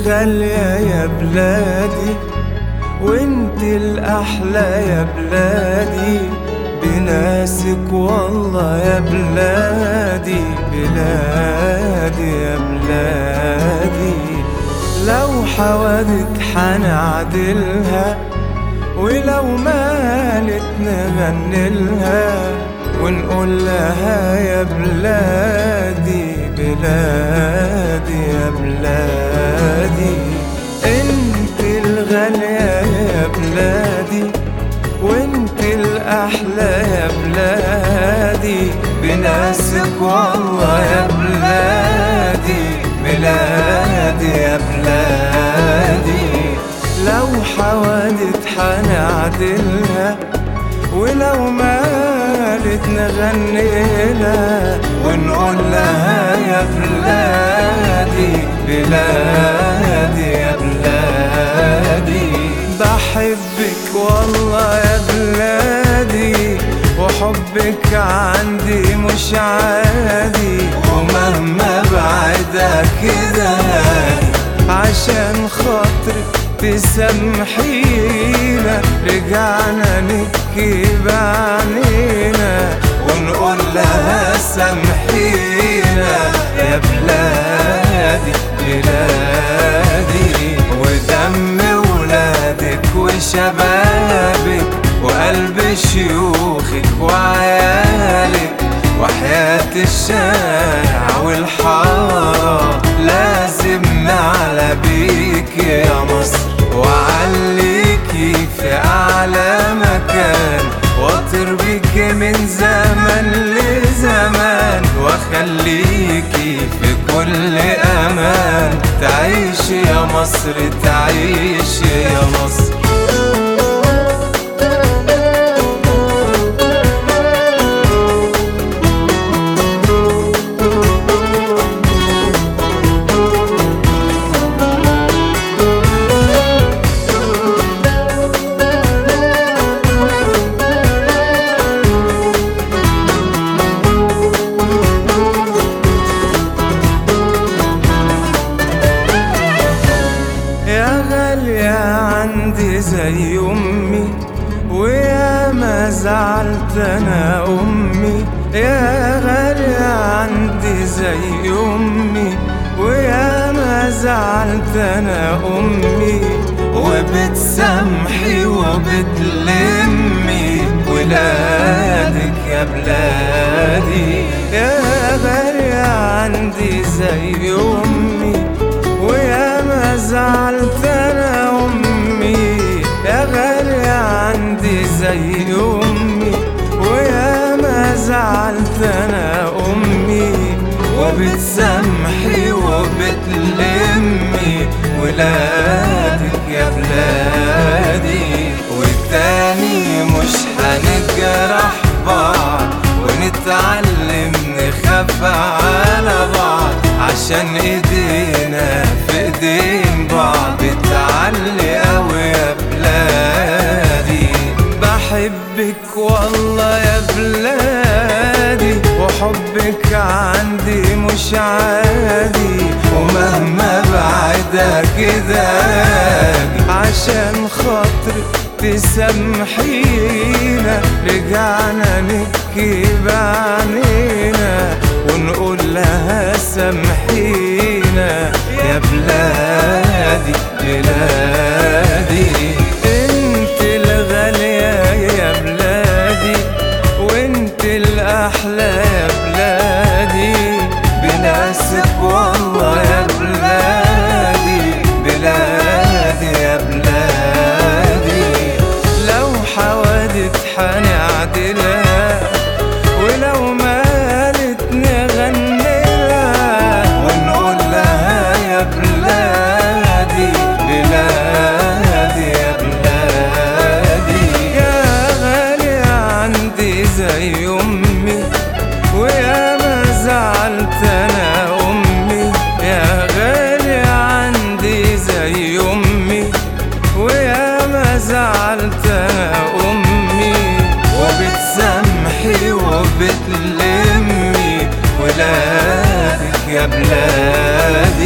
الغالية يا بلادي وانت الأحلى يا بلادي. بناسك والله يا بلادي بلادي يا بلادي. لو حوادث حنعدلها ولو مالت نغنلها ونقول لها يا بلادي بلادي يا بلادي. حنعدلها ولو مالت نغني لها ونقول لها يا بلادي بلادي يا بلادي. بحبك والله يا بلادي وحبك عندي مش عادي. ومهما بعدك زهقني عشان خاطرك تسامحينا رجعنا نبكي بعنينا ونقول لها سامحينا يا بلادي بلادي. ودم ولادك وشبابك وقلب شيوخك وعيالك. وحياة الشارع والحارة لازم كل أمان. تعيش يا مصر تعيش يا مصر. زعلت أنا أمي. يا غالية عندي زي أمي. ويا ما زعلت أنا أمي. وبتسامحي وبتلمي ولادك يا بلادي. يا غالية عندي زي أمي. ويا ما زعلت أنا أمي. يا غالية عندي زي أمي. وبتسامحي وبتلمي ولادك يا بلادي والتاني مش هنجرح بعض ونتعلم نخاف على بعض عشان إيدينا في إيدين بعض. تعلي قوي يا بلادي. بحبك والله يا بلادي. وحبك عندي مش عادي ومهما بعدك داجي عشان خاطرك تسامحينا رجعنا نبكي بعنينا ونقول لها سامحينا يا بلادي. زي أمي ويا ما زعلت أنا أمي. يا غالية عندي زي أمي ويا ما زعلت أنا أمي. وبتسامحي وبتلمي ولادك يا بلاد